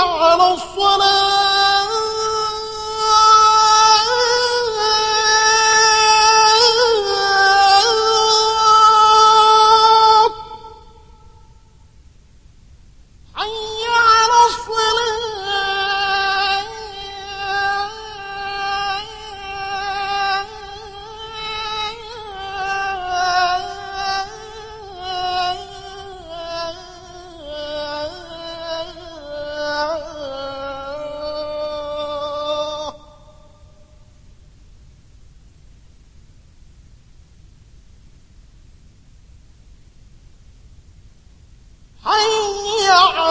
على الصلاة.